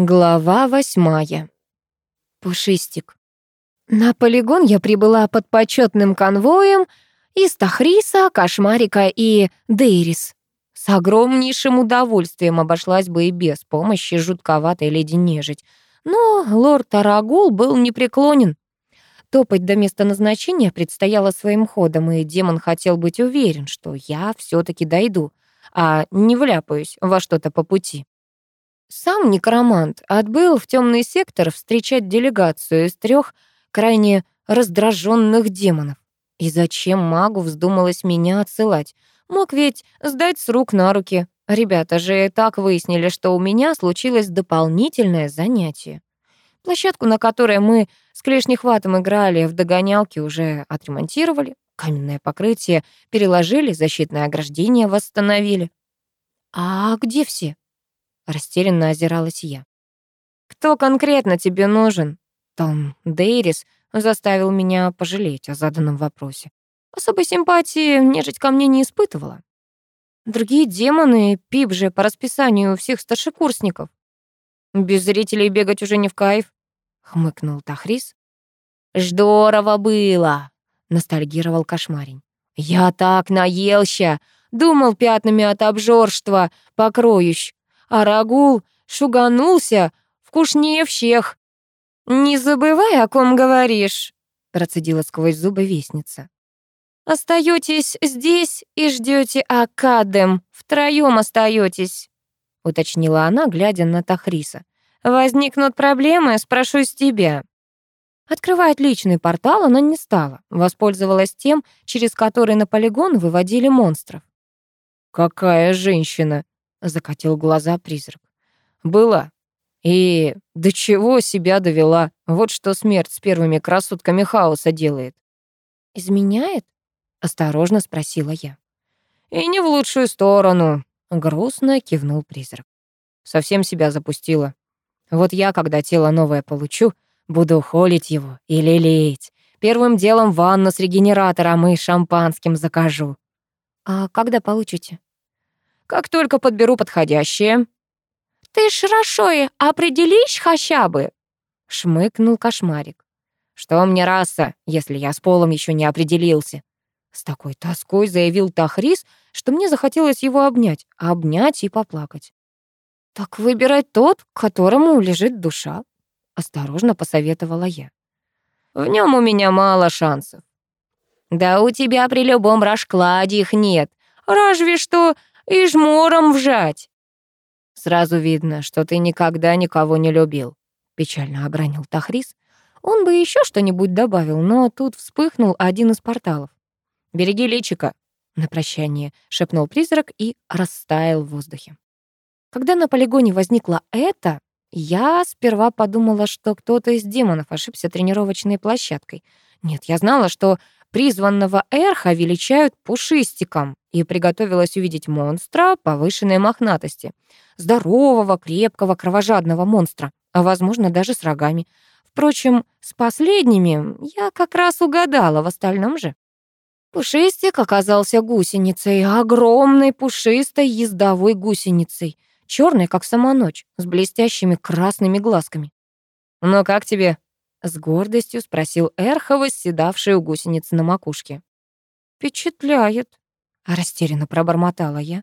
Глава восьмая. Пушистик. На полигон я прибыла под почетным конвоем из Тахриса, Кошмарика и Дейрис. С огромнейшим удовольствием обошлась бы и без помощи жутковатой леди Нежить. Но лорд Тарагул был непреклонен. Топать до места назначения предстояло своим ходом, и демон хотел быть уверен, что я все таки дойду, а не вляпаюсь во что-то по пути. Сам некромант отбыл в темный сектор встречать делегацию из трех крайне раздраженных демонов. И зачем магу вздумалось меня отсылать? Мог ведь сдать с рук на руки. Ребята же так выяснили, что у меня случилось дополнительное занятие. Площадку, на которой мы с клешнехватом играли в догонялки, уже отремонтировали. Каменное покрытие переложили, защитное ограждение восстановили. А где все? Растерянно озиралась я. «Кто конкретно тебе нужен?» Том Дейрис заставил меня пожалеть о заданном вопросе. Особой симпатии нежить ко мне не испытывала. Другие демоны, пип же по расписанию всех старшекурсников. Без зрителей бегать уже не в кайф, хмыкнул Тахрис. Здорово было, ностальгировал кошмарень. Я так наелся, думал пятнами от обжорства покроющ, а Рагул шуганулся вкуснее всех. «Не забывай, о ком говоришь», — процедила сквозь зубы вестница. «Остаетесь здесь и ждете Академ. Втроем остаетесь», — уточнила она, глядя на Тахриса. «Возникнут проблемы, спрошу с тебя». Открывать личный портал она не стала, воспользовалась тем, через который на полигон выводили монстров. «Какая женщина!» Закатил глаза призрак. Была. И до чего себя довела. Вот что смерть с первыми красотками хаоса делает. Изменяет? Осторожно спросила я. И не в лучшую сторону, грустно кивнул призрак. Совсем себя запустила. Вот я, когда тело новое получу, буду холить его и лелеять. Первым делом ванну с регенератором и шампанским закажу. А когда получите? Как только подберу подходящее». «Ты ж хорошо определишь хотя бы?» — шмыкнул кошмарик. «Что мне раса, если я с полом еще не определился?» С такой тоской заявил Тахрис, что мне захотелось его обнять, обнять и поплакать. «Так выбирай тот, которому лежит душа», — осторожно посоветовала я. «В нем у меня мало шансов». «Да у тебя при любом раскладе их нет. Разве что и жмуром вжать. Сразу видно, что ты никогда никого не любил, печально обронил Тахрис. Он бы еще что-нибудь добавил, но тут вспыхнул один из порталов. «Береги личика», — на прощание шепнул призрак и растаял в воздухе. Когда на полигоне возникло это, я сперва подумала, что кто-то из демонов ошибся тренировочной площадкой. Нет, я знала, что призванного Эрха величают пушистиком и приготовилась увидеть монстра повышенной мохнатости. Здорового, крепкого, кровожадного монстра, а, возможно, даже с рогами. Впрочем, с последними я как раз угадала, в остальном же. Пушистик оказался гусеницей, огромной пушистой ездовой гусеницей, черной, как сама ночь, с блестящими красными глазками. «Ну как тебе?» С гордостью спросил Эрха, восседавший у гусеницы на макушке. «Впечатляет», — растерянно пробормотала я.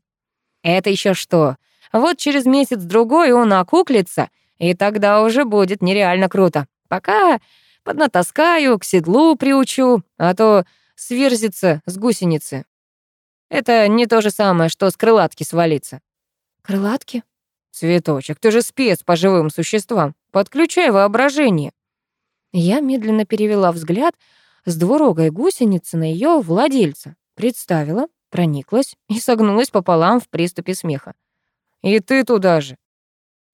«Это еще что? Вот через месяц-другой он окуклится, и тогда уже будет нереально круто. Пока поднатаскаю, к седлу приучу, а то сверзится с гусеницы. Это не то же самое, что с крылатки свалиться». «Крылатки?» «Цветочек, ты же спец по живым существам. Подключай воображение». Я медленно перевела взгляд с двурогой гусеницы на ее владельца, представила, прониклась и согнулась пополам в приступе смеха. «И ты туда же!»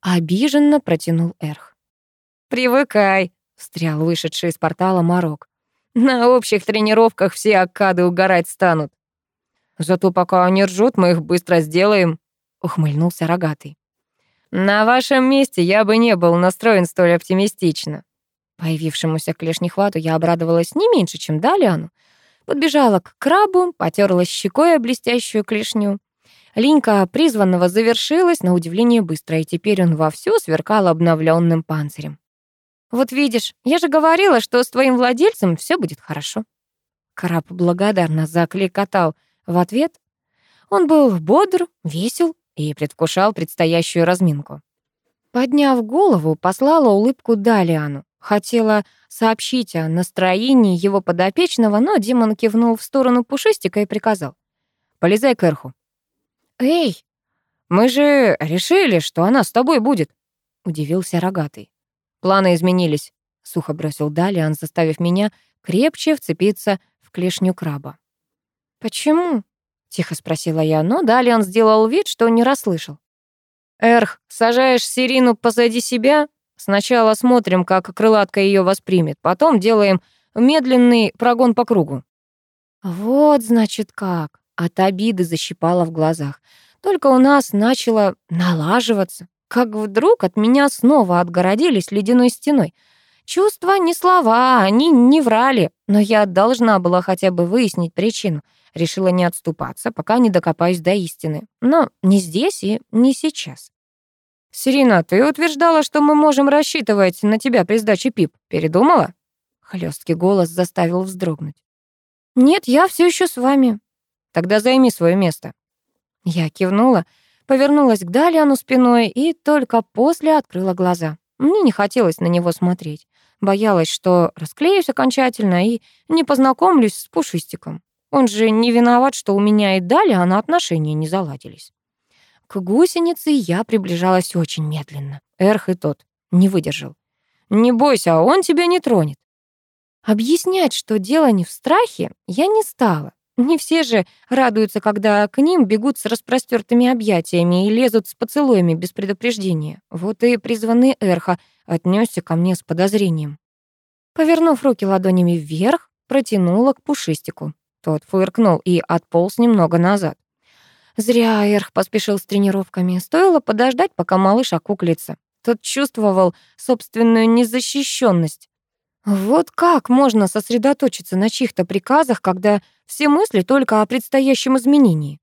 Обиженно протянул Эрх. «Привыкай», — встрял вышедший из портала Марок. «На общих тренировках все аккады угорать станут». «Зато пока они ржут, мы их быстро сделаем», — ухмыльнулся рогатый. «На вашем месте я бы не был настроен столь оптимистично», Появившемуся клешнехвату я обрадовалась не меньше, чем Далиану. Подбежала к крабу, потерлась щекой о блестящую клешню. Линька призванного завершилась на удивление быстро, и теперь он вовсю сверкал обновленным панцирем. «Вот видишь, я же говорила, что с твоим владельцем все будет хорошо». Краб благодарно закликотал в ответ. Он был бодр, весел и предвкушал предстоящую разминку. Подняв голову, послала улыбку Далиану. Хотела сообщить о настроении его подопечного, но Димон кивнул в сторону Пушистика и приказал. «Полезай к Эрху». «Эй, мы же решили, что она с тобой будет», — удивился Рогатый. «Планы изменились», — сухо бросил Далиан, заставив меня крепче вцепиться в клешню краба. «Почему?» — тихо спросила я, но Далиан сделал вид, что не расслышал. «Эрх, сажаешь Сирину позади себя? Сначала смотрим, как крылатка ее воспримет, потом делаем медленный прогон по кругу». «Вот, значит, как!» От обиды защипала в глазах. Только у нас начало налаживаться. Как вдруг от меня снова отгородились ледяной стеной. Чувства не слова, они не врали, но я должна была хотя бы выяснить причину. Решила не отступаться, пока не докопаюсь до истины. Но не здесь и не сейчас. «Сирина, ты утверждала, что мы можем рассчитывать на тебя при сдаче ПИП. Передумала?» Хлесткий голос заставил вздрогнуть. «Нет, я все еще с вами. Тогда займи свое место». Я кивнула, повернулась к Далиану спиной и только после открыла глаза. Мне не хотелось на него смотреть. Боялась, что расклеюсь окончательно и не познакомлюсь с Пушистиком. Он же не виноват, что у меня и Далиана отношения не заладились. К гусенице я приближалась очень медленно. Эрх и тот не выдержал. «Не бойся, он тебя не тронет». Объяснять, что дело не в страхе, я не стала. Не все же радуются, когда к ним бегут с распростертыми объятиями и лезут с поцелуями без предупреждения. Вот и призванный Эрха отнесся ко мне с подозрением. Повернув руки ладонями вверх, протянула к пушистику. Тот фыркнул и отполз немного назад. Зря Эрх поспешил с тренировками. Стоило подождать, пока малыш окуклится. Тот чувствовал собственную незащищенность. Вот как можно сосредоточиться на чьих-то приказах, когда все мысли только о предстоящем изменении?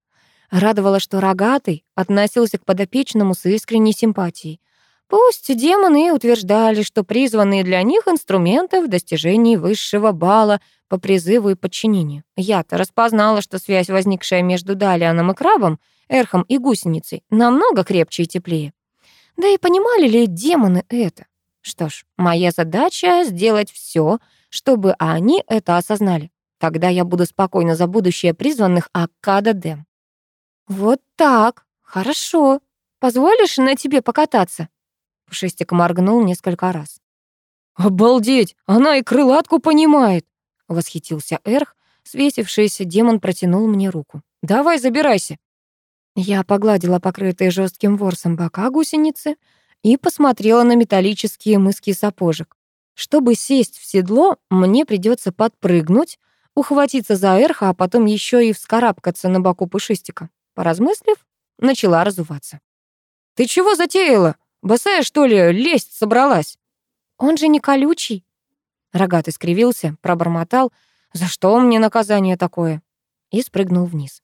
Радовало, что рогатый относился к подопечному с искренней симпатией. Пусть демоны утверждали, что призванные для них инструменты в достижении высшего балла по призыву и подчинению. Я-то распознала, что связь, возникшая между Далианом и крабом, эрхом и гусеницей, намного крепче и теплее. Да и понимали ли демоны это? Что ж, моя задача — сделать все, чтобы они это осознали. Тогда я буду спокойно за будущее призванных Аккада Дэм. «Вот так, хорошо. Позволишь на тебе покататься?» Пушистик моргнул несколько раз. «Обалдеть! Она и крылатку понимает!» — восхитился Эрх. Свесившийся демон протянул мне руку. «Давай, забирайся!» Я погладила покрытые жестким ворсом бока гусеницы, и посмотрела на металлические мыски сапожек. Чтобы сесть в седло, мне придется подпрыгнуть, ухватиться за эрха, а потом еще и вскарабкаться на боку пушистика. Поразмыслив, начала разуваться. «Ты чего затеяла? Босая, что ли, лезть собралась?» «Он же не колючий». Рогатый скривился, пробормотал. «За что мне наказание такое?» И спрыгнул вниз.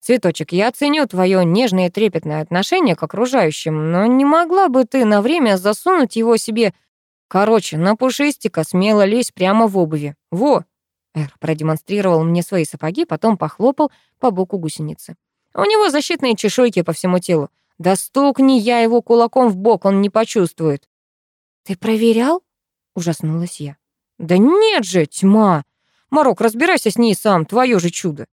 «Цветочек, я ценю твое нежное и трепетное отношение к окружающим, но не могла бы ты на время засунуть его себе... Короче, на пушистика смело лезь прямо в обуви. Во!» Эр продемонстрировал мне свои сапоги, потом похлопал по боку гусеницы. «У него защитные чешуйки по всему телу. Да стукни я его кулаком в бок, он не почувствует». «Ты проверял?» — ужаснулась я. «Да нет же, тьма! Марок, разбирайся с ней сам, твое же чудо!»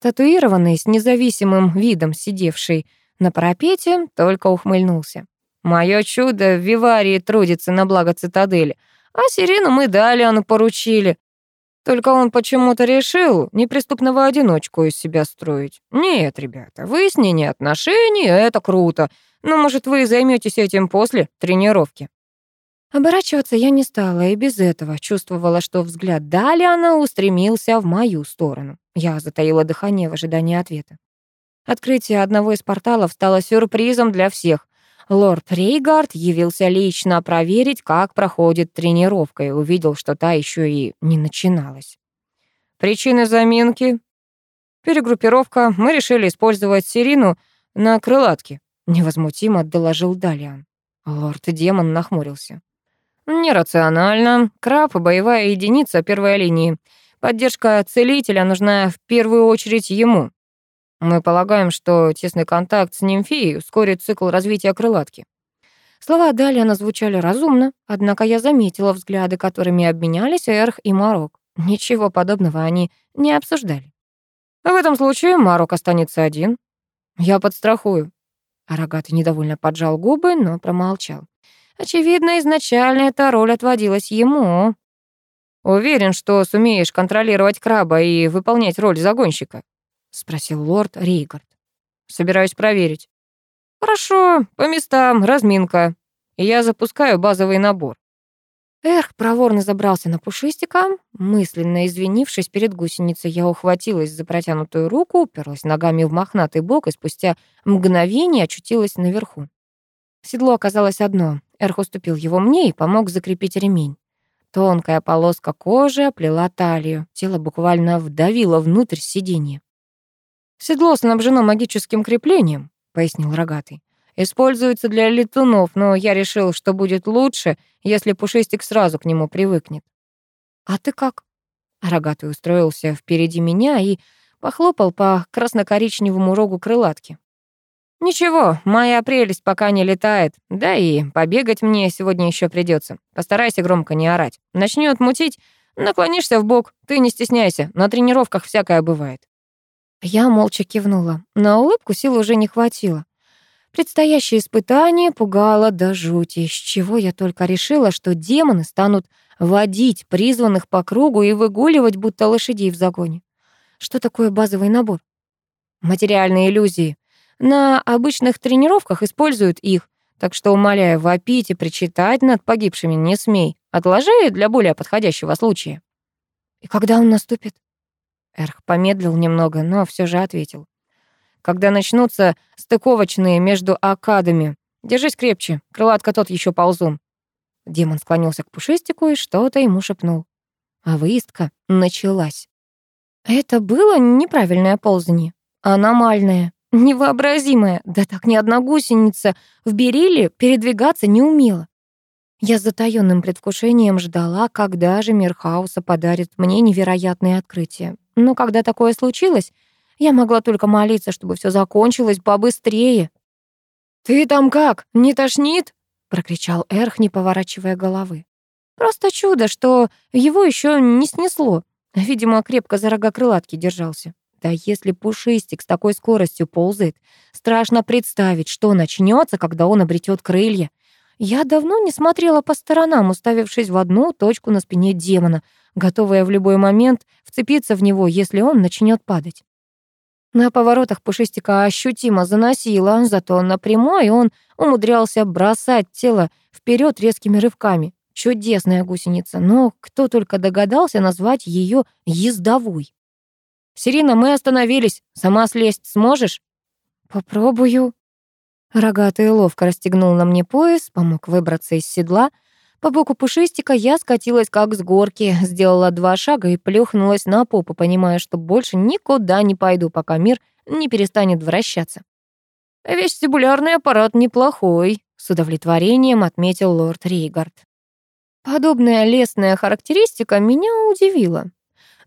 Татуированный, с независимым видом сидевший на парапете, только ухмыльнулся. «Моё чудо в Виварии трудится на благо цитадели, а Сирину мы Далиану поручили. Только он почему-то решил неприступного одиночку из себя строить. Нет, ребята, выяснение отношений — это круто, но, может, вы займётесь этим после тренировки?» Оборачиваться я не стала и без этого чувствовала, что взгляд Далиана устремился в мою сторону. Я затаила дыхание в ожидании ответа. Открытие одного из порталов стало сюрпризом для всех. Лорд Рейгард явился лично проверить, как проходит тренировка, и увидел, что та еще и не начиналась. «Причины заминки?» Перегруппировка. Мы решили использовать Сирину на крылатке», — невозмутимо доложил Далиан. Лорд-демон нахмурился. «Нерационально. Краб — боевая единица первой линии. Поддержка целителя нужна в первую очередь ему. Мы полагаем, что тесный контакт с нимфией ускорит цикл развития крылатки. Слова Далиана звучали разумно, однако я заметила взгляды, которыми обменялись Эрх и Марок. Ничего подобного они не обсуждали. В этом случае Марок останется один. Я подстрахую. Рогатый недовольно поджал губы, но промолчал. Очевидно, изначально эта роль отводилась ему. «Уверен, что сумеешь контролировать краба и выполнять роль загонщика?» — спросил лорд Рейгард. «Собираюсь проверить». «Хорошо, по местам, разминка. Я запускаю базовый набор». Эх, проворно забрался на пушистика. Мысленно извинившись перед гусеницей, я ухватилась за протянутую руку, уперлась ногами в мохнатый бок и спустя мгновение очутилась наверху. Седло оказалось одно. Эрх уступил его мне и помог закрепить ремень. Тонкая полоска кожи оплела талию, тело буквально вдавило внутрь сиденья. «Седло снабжено магическим креплением», — пояснил рогатый. «Используется для летунов, но я решил, что будет лучше, если пушистик сразу к нему привыкнет». «А ты как?» Рогатый устроился впереди меня и похлопал по красно-коричневому рогу крылатки. «Ничего, моя прелесть пока не летает. Да и побегать мне сегодня еще придется. Постарайся громко не орать. Начнет мутить, наклонишься в бок. Ты не стесняйся, на тренировках всякое бывает». Я молча кивнула. На улыбку сил уже не хватило. Предстоящее испытание пугало до жути, с чего я только решила, что демоны станут водить призванных по кругу и выгуливать, будто лошадей в загоне. Что такое базовый набор? Материальные иллюзии. На обычных тренировках используют их, так что, умоляю, вопить и причитать над погибшими не смей. Отложи для более подходящего случая. И когда он наступит? Эрх помедлил немного, но все же ответил. Когда начнутся стыковочные между акадами. Держись крепче, крылатка тот еще ползун. Демон склонился к пушистику и что-то ему шепнул. А выездка началась. Это было неправильное ползание, аномальное. Невообразимое, да так ни одна гусеница в Бериле передвигаться не умела. Я с затаённым предвкушением ждала, когда же мир хаоса подарит мне невероятное открытие. Но когда такое случилось, я могла только молиться, чтобы все закончилось побыстрее. «Ты там как, не тошнит?» — прокричал Эрх, не поворачивая головы. Просто чудо, что его еще не снесло. Видимо, крепко за рога крылатки держался. Да если пушистик с такой скоростью ползает, страшно представить, что начнется, когда он обретет крылья. Я давно не смотрела по сторонам, уставившись в одну точку на спине демона, готовая в любой момент вцепиться в него, если он начнет падать. На поворотах пушистика ощутимо заносило, зато на прямой он умудрялся бросать тело вперед резкими рывками. Чудесная гусеница, но кто только догадался назвать ее ездовой. «Сирина, мы остановились. Сама слезть сможешь?» «Попробую». Рогатый ловко расстегнул на мне пояс, помог выбраться из седла. По боку пушистика я скатилась как с горки, сделала два шага и плюхнулась на попу, понимая, что больше никуда не пойду, пока мир не перестанет вращаться. «Вестибулярный аппарат неплохой», — с удовлетворением отметил лорд Рейгард. Подобная лесная характеристика меня удивила.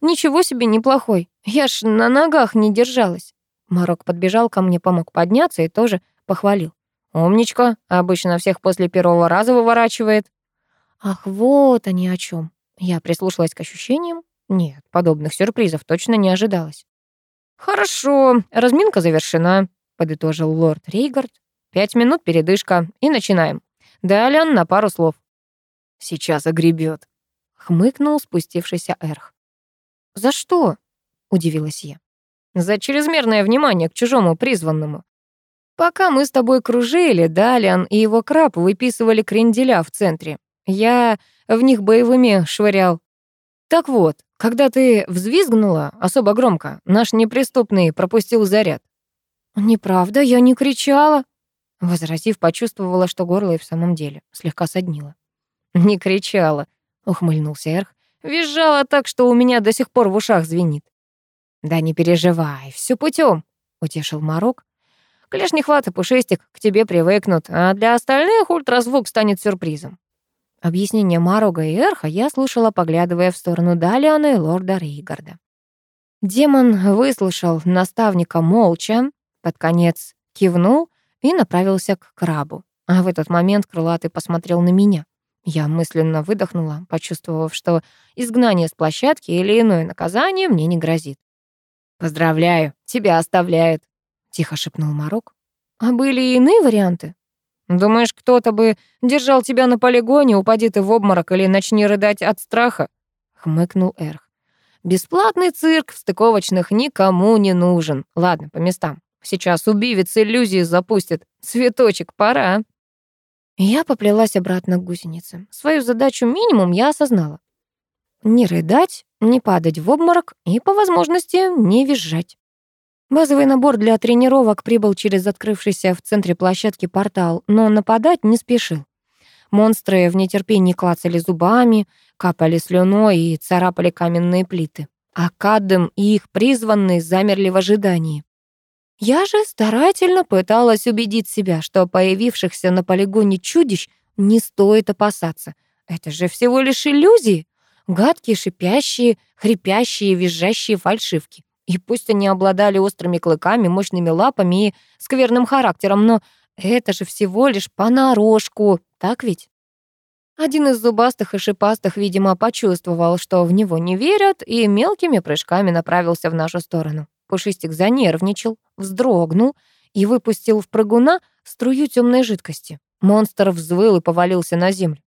Ничего себе неплохой. Я ж на ногах не держалась. Марок подбежал ко мне, помог подняться и тоже похвалил. «Умничка, обычно всех после первого раза выворачивает». Ах, вот они о чем. Я прислушалась к ощущениям. Нет, подобных сюрпризов точно не ожидалось. «Хорошо, разминка завершена», — подытожил лорд Рейгард. «Пять минут передышка, и начинаем. Далее на пару слов». «Сейчас огребет», — хмыкнул спустившийся Эрх. «За что?» — удивилась я. «За чрезмерное внимание к чужому призванному. Пока мы с тобой кружили, Далиан и его краб выписывали кренделя в центре. Я в них боевыми швырял. Так вот, когда ты взвизгнула особо громко, наш неприступный пропустил заряд. «Неправда, я не кричала», — возразив, почувствовала, что горло и в самом деле слегка соднило. «Не кричала», — ухмыльнулся Эрх. Визжала так, что у меня до сих пор в ушах звенит. «Да не переживай, все путем, утешил Марок. «Клешни хват и пушистик к тебе привыкнут, а для остальных ультразвук станет сюрпризом». Объяснение Марога и Эрха я слушала, поглядывая в сторону Далиана и лорда Рейгарда. Демон выслушал наставника молча, под конец кивнул и направился к крабу. А в этот момент крылатый посмотрел на меня. Я мысленно выдохнула, почувствовав, что изгнание с площадки или иное наказание мне не грозит. «Поздравляю, тебя оставляют», — тихо шепнул Марок. «А были и иные варианты?» «Думаешь, кто-то бы держал тебя на полигоне, упади ты в обморок или начни рыдать от страха?» — хмыкнул Эрх. Бесплатный цирк в стыковочных никому не нужен. Ладно, по местам. Сейчас убивец иллюзии запустит. Цветочек, пора. Я поплелась обратно к гусенице. Свою задачу минимум я осознала. Не рыдать, не падать в обморок и, по возможности, не визжать. Базовый набор для тренировок прибыл через открывшийся в центре площадки портал, но нападать не спешил. Монстры в нетерпении клацали зубами, капали слюной и царапали каменные плиты. А Каддем и их призванные замерли в ожидании. Я же старательно пыталась убедить себя, что появившихся на полигоне чудищ не стоит опасаться. Это же всего лишь иллюзии. Гадкие, шипящие, хрипящие, визжащие фальшивки. И пусть они обладали острыми клыками, мощными лапами и скверным характером, но это же всего лишь понарошку, так ведь? Один из зубастых и шипастых, видимо, почувствовал, что в него не верят, и мелкими прыжками направился в нашу сторону. Пушистик занервничал, вздрогнул и выпустил в прыгуна струю темной жидкости. Монстр взвыл и повалился на землю.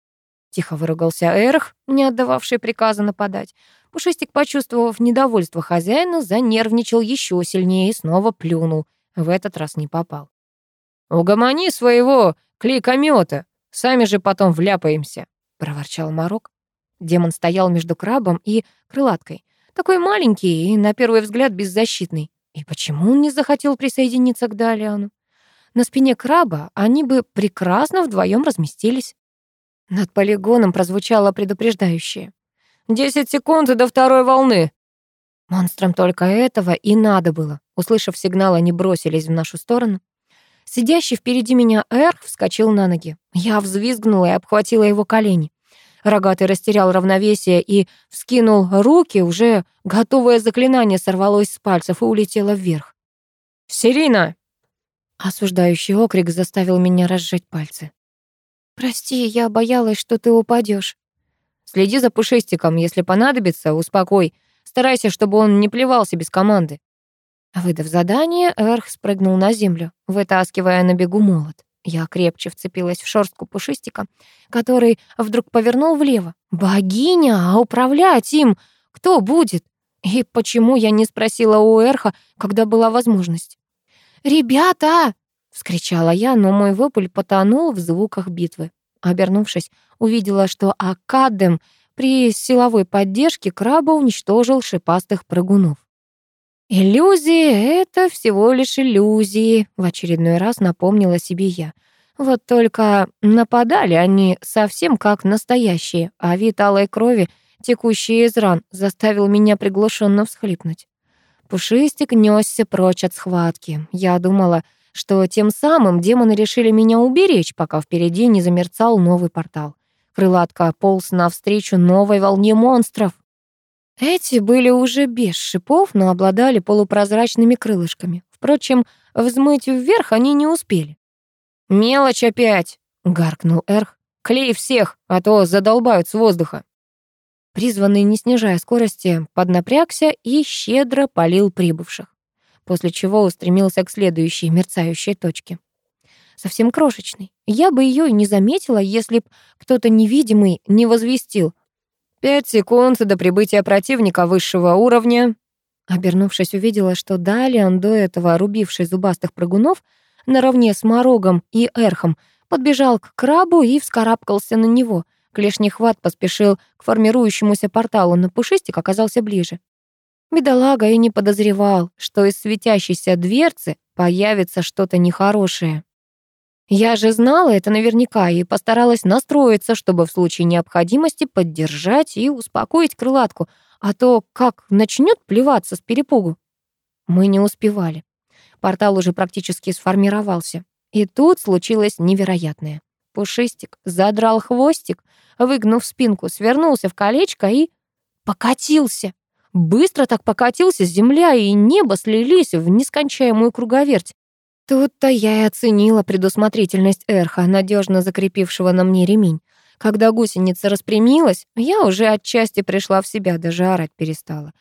Тихо выругался Эрх, не отдававший приказа нападать. Пушистик, почувствовав недовольство хозяина, занервничал еще сильнее и снова плюнул. В этот раз не попал. «Угомони своего клейкомета, сами же потом вляпаемся», — проворчал Марок. Демон стоял между крабом и крылаткой. Такой маленький и, на первый взгляд, беззащитный. И почему он не захотел присоединиться к Далиану? На спине краба они бы прекрасно вдвоем разместились. Над полигоном прозвучало предупреждающее. «Десять секунд до второй волны!» Монстрам только этого и надо было. Услышав сигнал, они бросились в нашу сторону. Сидящий впереди меня Эрх вскочил на ноги. Я взвизгнула и обхватила его колени. Рогатый растерял равновесие и вскинул руки, уже готовое заклинание сорвалось с пальцев и улетело вверх. «Сирина!» Осуждающий окрик заставил меня разжать пальцы. «Прости, я боялась, что ты упадешь. Следи за пушистиком, если понадобится, успокой. Старайся, чтобы он не плевался без команды. Выдав задание, Эрх спрыгнул на землю, вытаскивая на бегу молот. Я крепче вцепилась в шорстку пушистика, который вдруг повернул влево. «Богиня, а управлять им кто будет?» И почему я не спросила у Эрха, когда была возможность? «Ребята!» — вскричала я, но мой вопль потонул в звуках битвы. Обернувшись, увидела, что Академ при силовой поддержке краба уничтожил шипастых прыгунов. «Иллюзии — это всего лишь иллюзии», — в очередной раз напомнила себе я. Вот только нападали они совсем как настоящие, а вид алой крови, текущей из ран, заставил меня приглушенно всхлипнуть. Пушистик нёсся прочь от схватки. Я думала, что тем самым демоны решили меня уберечь, пока впереди не замерцал новый портал. Крылатка полз навстречу новой волне монстров. Эти были уже без шипов, но обладали полупрозрачными крылышками. Впрочем, взмыть вверх они не успели. «Мелочь опять!» — гаркнул Эрх. «Клей всех, а то задолбают с воздуха!» Призванный, не снижая скорости, поднапрягся и щедро полил прибывших, после чего устремился к следующей мерцающей точке. Совсем крошечной. Я бы ее и не заметила, если б кто-то невидимый не возвестил «Пять секунд до прибытия противника высшего уровня». Обернувшись, увидела, что Далиан, до этого рубивший зубастых прыгунов, наравне с Морогом и Эрхом, подбежал к крабу и вскарабкался на него. Клешний хват поспешил к формирующемуся порталу, но Пушистик оказался ближе. Бедолага и не подозревал, что из светящейся дверцы появится что-то нехорошее. Я же знала это наверняка и постаралась настроиться, чтобы в случае необходимости поддержать и успокоить крылатку, а то как начнет плеваться с перепугу. Мы не успевали. Портал уже практически сформировался. И тут случилось невероятное. Пушистик задрал хвостик, выгнув спинку, свернулся в колечко и покатился. Быстро так покатился, земля и небо слились в нескончаемую круговерть. Тут-то я и оценила предусмотрительность Эрха, надежно закрепившего на мне ремень. Когда гусеница распрямилась, я уже отчасти пришла в себя, даже орать перестала.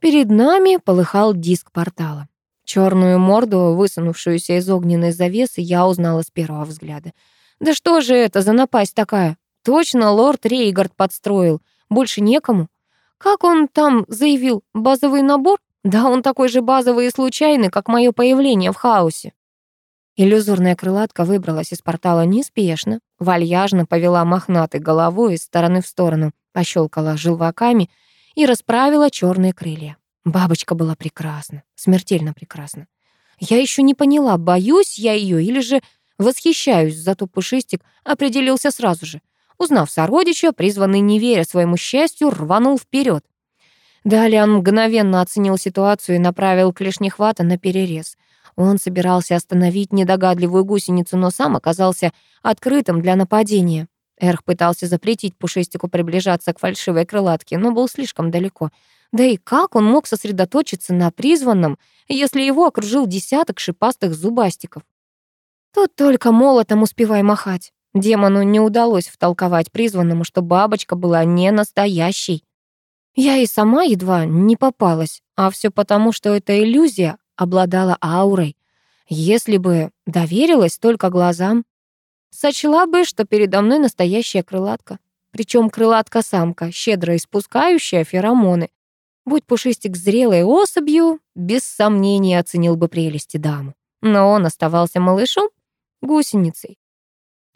Перед нами полыхал диск портала. Черную морду, высунувшуюся из огненной завесы, я узнала с первого взгляда. Да что же это за напасть такая? Точно лорд Рейгард подстроил. Больше некому. Как он там заявил, базовый набор? Да он такой же базовый и случайный, как мое появление в хаосе. Иллюзорная крылатка выбралась из портала неспешно, вальяжно повела мохнатой головой из стороны в сторону, пощелкала желваками и расправила черные крылья. Бабочка была прекрасна, смертельно прекрасна. Я еще не поняла, боюсь я ее или же восхищаюсь, зато Пушистик определился сразу же. Узнав сородича, призванный, не веря своему счастью, рванул вперед. Далее он мгновенно оценил ситуацию и направил клешнехвата на перерез. Он собирался остановить недогадливую гусеницу, но сам оказался открытым для нападения. Эрх пытался запретить Пушистику приближаться к фальшивой крылатке, но был слишком далеко — да и как он мог сосредоточиться на призванном, если его окружил десяток шипастых зубастиков? Тут только молотом успевай махать. Демону не удалось втолковать призванному, что бабочка была не настоящей. Я и сама едва не попалась, а все потому, что эта иллюзия обладала аурой. Если бы доверилась только глазам, сочла бы, что передо мной настоящая крылатка. Причем крылатка-самка, щедро испускающая феромоны. Будь Пушистик зрелой особью, без сомнения оценил бы прелести дамы. Но он оставался малышом, гусеницей.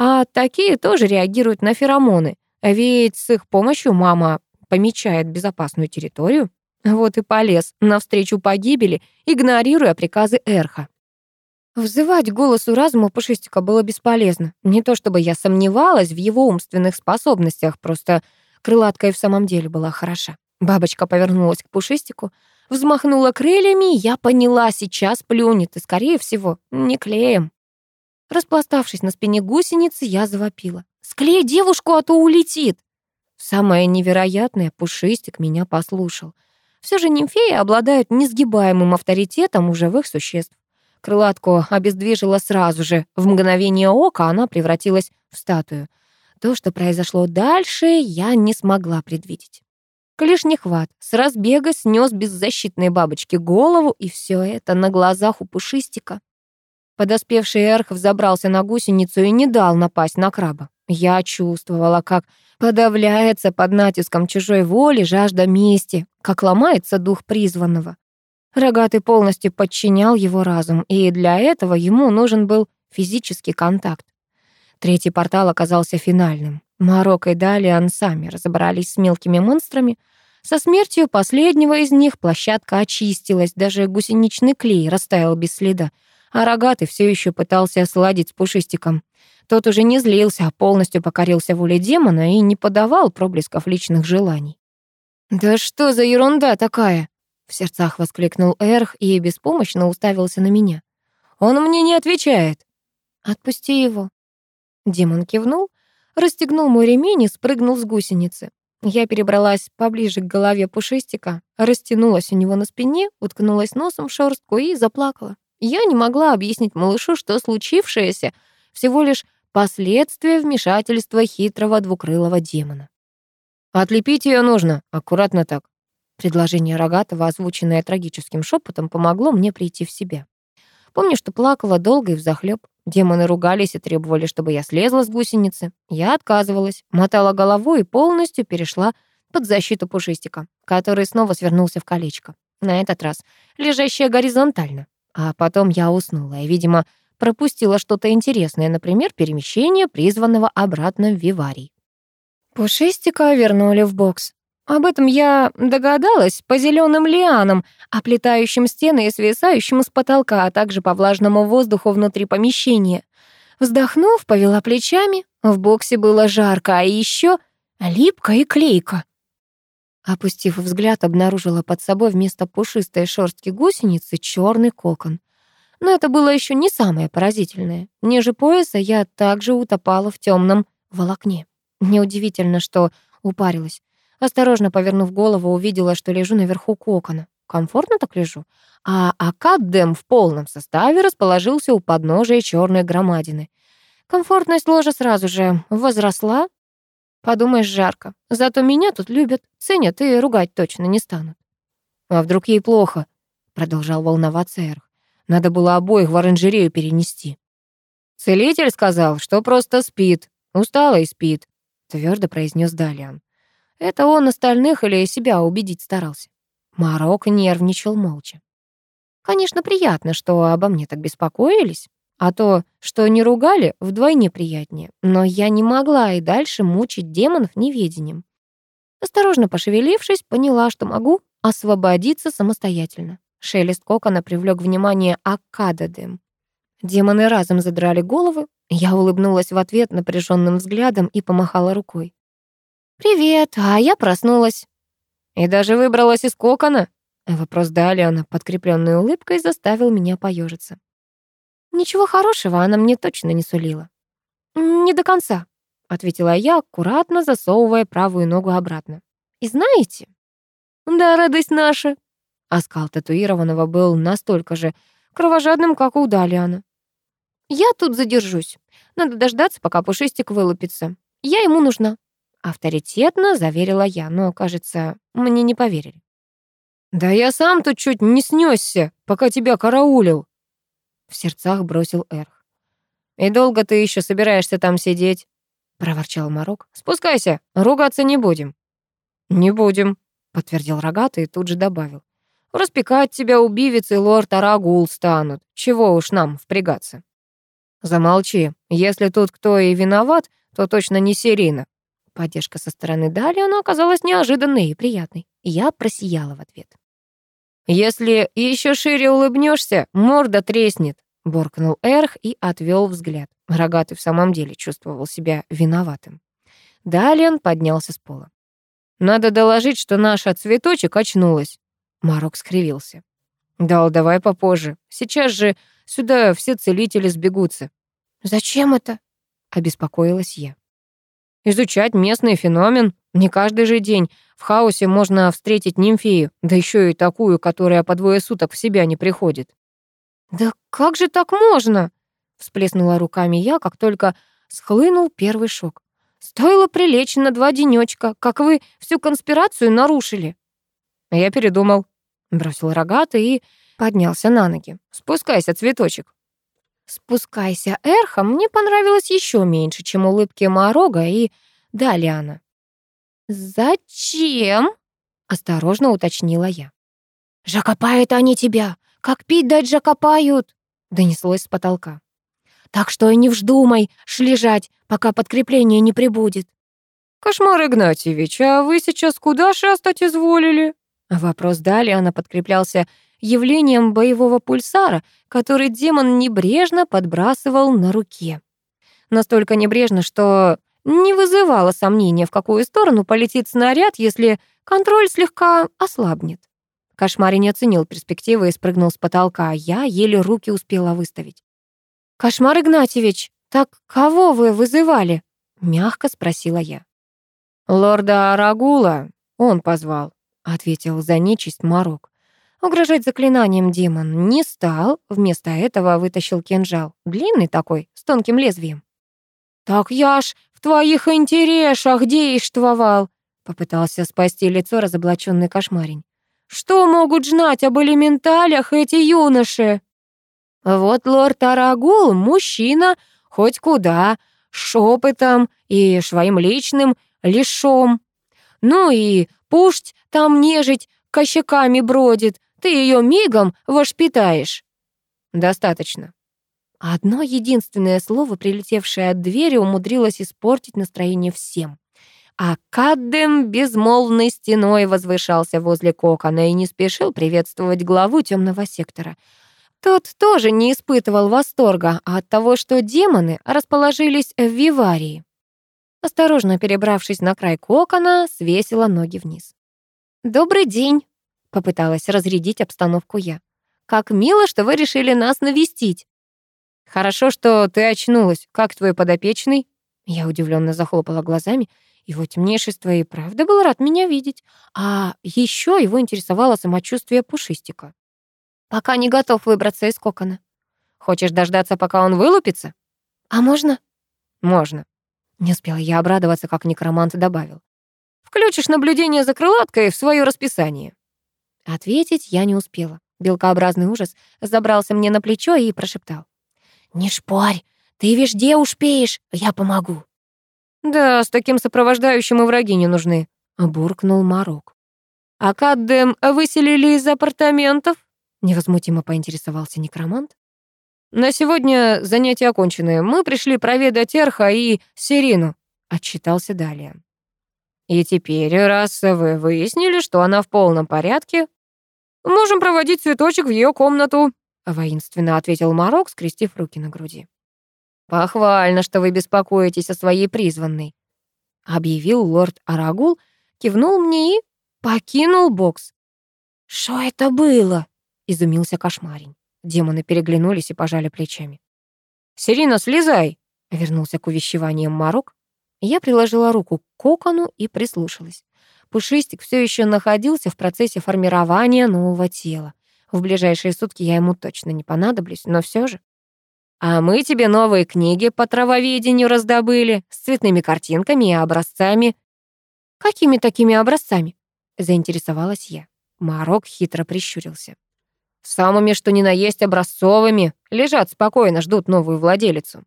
А такие тоже реагируют на феромоны, ведь с их помощью мама помечает безопасную территорию. Вот и полез навстречу погибели, игнорируя приказы Эрха. Взывать голосу разума Пушистика было бесполезно. Не то чтобы я сомневалась в его умственных способностях, просто крылатка и в самом деле была хороша. Бабочка повернулась к пушистику, взмахнула крыльями, и я поняла, сейчас плюнет, и, скорее всего, не клеем. Распластавшись на спине гусеницы, я завопила. «Склей девушку, а то улетит!» Самое невероятное, пушистик меня послушал. Все же нимфеи обладают несгибаемым авторитетом у живых существ. Крылатку обездвижила сразу же. В мгновение ока она превратилась в статую. То, что произошло дальше, я не смогла предвидеть. Клешний хват с разбега снес беззащитной бабочке голову, и все это на глазах у пушистика. Подоспевший Эрх взобрался на гусеницу и не дал напасть на краба. Я чувствовала, как подавляется под натиском чужой воли жажда мести, как ломается дух призванного. Рогатый полностью подчинял его разум, и для этого ему нужен был физический контакт. Третий портал оказался финальным. Марокко и Далиан сами разобрались с мелкими монстрами, со смертью последнего из них площадка очистилась, даже гусеничный клей растаял без следа, а рогатый все еще пытался осладить с пушистиком. Тот уже не злился, а полностью покорился воле демона и не подавал проблесков личных желаний. «Да что за ерунда такая?» — в сердцах воскликнул Эрх и беспомощно уставился на меня. «Он мне не отвечает». «Отпусти его». Демон кивнул, расстегнул мой ремень и спрыгнул с гусеницы. Я перебралась поближе к голове пушистика, растянулась у него на спине, уткнулась носом в шерстку и заплакала. Я не могла объяснить малышу, что случившееся всего лишь последствия вмешательства хитрого двукрылого демона. «Отлепить ее нужно, аккуратно так». Предложение Рогатого, озвученное трагическим шепотом, помогло мне прийти в себя. Помню, что плакала долго и взахлёб. Демоны ругались и требовали, чтобы я слезла с гусеницы. Я отказывалась, мотала головой и полностью перешла под защиту пушистика, который снова свернулся в колечко. На этот раз лежащее горизонтально. А потом я уснула и, видимо, пропустила что-то интересное, например, перемещение призванного обратно в виварий. Пушистика вернули в бокс. Об этом я догадалась по зеленым лианам, оплетающим стены и свисающим с потолка, а также по влажному воздуху внутри помещения. Вздохнув, повела плечами. В боксе было жарко, а еще липко и клейко. Опустив взгляд, обнаружила под собой вместо пушистой шерстки гусеницы черный кокон. Но это было еще не самое поразительное. Ниже пояса я также утопала в темном волокне. Неудивительно, что упарилась. Осторожно повернув голову, увидела, что лежу наверху кокона. Комфортно так лежу. А Академ в полном составе расположился у подножия черной громадины. Комфортность ложа сразу же возросла. Подумаешь, жарко. Зато меня тут любят, ценят и ругать точно не станут. А вдруг ей плохо? Продолжал волноваться Эрх. Надо было обоих в оранжерею перенести. Целитель сказал, что просто спит. Устала и спит, твердо произнес Далиан. Это он остальных или себя убедить старался. Марок нервничал молча. Конечно, приятно, что обо мне так беспокоились, а то, что не ругали, вдвойне приятнее. Но я не могла и дальше мучить демонов неведением. Осторожно пошевелившись, поняла, что могу освободиться самостоятельно. Шелест кокона привлек внимание Акададем. Демоны разом задрали головы. Я улыбнулась в ответ напряженным взглядом и помахала рукой. «Привет, а я проснулась». «И даже выбралась из кокона?» Вопрос Далиана, подкрепленный улыбкой, заставил меня поежиться. Ничего хорошего она мне точно не сулила. «Не до конца», — ответила я, аккуратно засовывая правую ногу обратно. «И знаете...» «Да, радость наша!» Оскал татуированного был настолько же кровожадным, как у Далиана. «Я тут задержусь. Надо дождаться, пока Пушистик вылупится. Я ему нужна». Авторитетно заверила я, но, кажется, мне не поверили. «Да я сам тут чуть не снесся, пока тебя караулил», — в сердцах бросил Эрх. «И долго ты еще собираешься там сидеть?» — проворчал Марок. «Спускайся, ругаться не будем». «Не будем», — подтвердил рогатый и тут же добавил. «Распекать тебя убивец и лорд Арагул станут. Чего уж нам впрягаться?» «Замолчи. Если тут кто и виноват, то точно не Серина». Поддержка со стороны Дали, она оказалась неожиданной и приятной. Я просияла в ответ. «Если еще шире улыбнешься, морда треснет», — буркнул Эрх и отвел взгляд. Рогатый в самом деле чувствовал себя виноватым. Далее он поднялся с пола. «Надо доложить, что наша цветочек очнулась». Марок скривился. «Дал, давай попозже. Сейчас же Сюда все целители сбегутся». «Зачем это?» — обеспокоилась я. «Изучать местный феномен. Не каждый же день в хаосе можно встретить нимфею, да еще и такую, которая по двое суток в себя не приходит». «Да как же так можно?» — всплеснула руками я, как только схлынул первый шок. «Стоило прилечь на два денечка, как вы всю конспирацию нарушили». Я передумал, бросил рогатый и поднялся на ноги. «Спускайся, цветочек». «Спускайся, Эрха» мне понравилось еще меньше, чем улыбки Морога и Далиана. «Зачем?» — осторожно уточнила я. «Жакопают они тебя! Как пить дать жакопают!» — донеслось с потолка. «Так что и не вздумай шлежать, пока подкрепление не прибудет». «Кошмар Игнатьевич, а вы сейчас куда шастать изволили?» Вопрос Далиана подкреплялся явлением боевого пульсара, который демон небрежно подбрасывал на руке. Настолько небрежно, что не вызывало сомнения, в какую сторону полетит снаряд, если контроль слегка ослабнет. Кошмари не оценил перспективы и спрыгнул с потолка, а я еле руки успела выставить. «Кошмар Игнатьевич, так кого вы вызывали?» — мягко спросила я. «Лорда Арагула он позвал», — ответил за нечисть Марок. Угрожать заклинанием демон не стал, вместо этого вытащил кинжал, длинный такой, с тонким лезвием. «Так я ж в твоих интересах действовал!» Попытался спасти лицо разоблаченный кошмарень. «Что могут знать об элементалях эти юноши?» «Вот лорд Арагул — мужчина, хоть куда, шепотом и своим личным лишом. Ну и пусть там нежить кощаками бродит, ты ее мигом воспитаешь». «Достаточно». Одно единственное слово, прилетевшее от двери, умудрилось испортить настроение всем. А Каддем безмолвной стеной возвышался возле кокона и не спешил приветствовать главу темного сектора. Тот тоже не испытывал восторга от того, что демоны расположились в виварии. Осторожно перебравшись на край кокона, свесила ноги вниз. «Добрый день», — попыталась разрядить обстановку я. «Как мило, что вы решили нас навестить». «Хорошо, что ты очнулась. Как твой подопечный?» Я удивленно захлопала глазами. Его темнейшество и правда был рад меня видеть. А еще его интересовало самочувствие Пушистика. «Пока не готов выбраться из кокона». «Хочешь дождаться, пока он вылупится?» «А можно?» «Можно». Не успела я обрадоваться, как некромант добавил. «Включишь наблюдение за крылаткой в свое расписание». Ответить я не успела. Белкообразный ужас забрался мне на плечо и прошептал. «Не шпарь, ты везде успеешь, я помогу». «Да, с таким сопровождающим и враги не нужны», — буркнул Марок. «А Каддем выселили из апартаментов?» — невозмутимо поинтересовался некромант. «На сегодня занятия окончены. Мы пришли проведать Эрха и Сирину», — отчитался далее. «И теперь, раз вы выяснили, что она в полном порядке, можем проводить цветочек в ее комнату», — воинственно ответил Марок, скрестив руки на груди. «Похвально, что вы беспокоитесь о своей призванной», — объявил лорд Арагул, кивнул мне и покинул бокс. «Что это было?» — изумился кошмарень. Демоны переглянулись и пожали плечами. «Сирина, слезай!» — вернулся к увещеваниям Марок. Я приложила руку к кокону и прислушалась. Пушистик все еще находился в процессе формирования нового тела. В ближайшие сутки я ему точно не понадоблюсь, но все же. А мы тебе новые книги по травоведению раздобыли с цветными картинками и образцами. Какими такими образцами? Заинтересовалась я. Марок хитро прищурился. Самыми, что ни на есть, образцовыми. Лежат спокойно, ждут новую владелицу.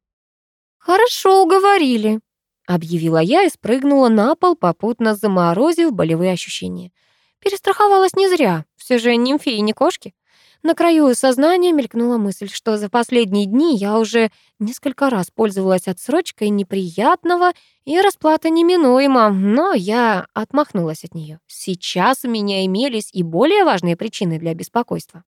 «Хорошо уговорили», — объявила я и спрыгнула на пол, попутно заморозив болевые ощущения. Перестраховалась не зря, все же нимфеи не кошки. На краю сознания мелькнула мысль, что за последние дни я уже несколько раз пользовалась отсрочкой неприятного, и расплата неминуема, но я отмахнулась от нее. Сейчас у меня имелись и более важные причины для беспокойства.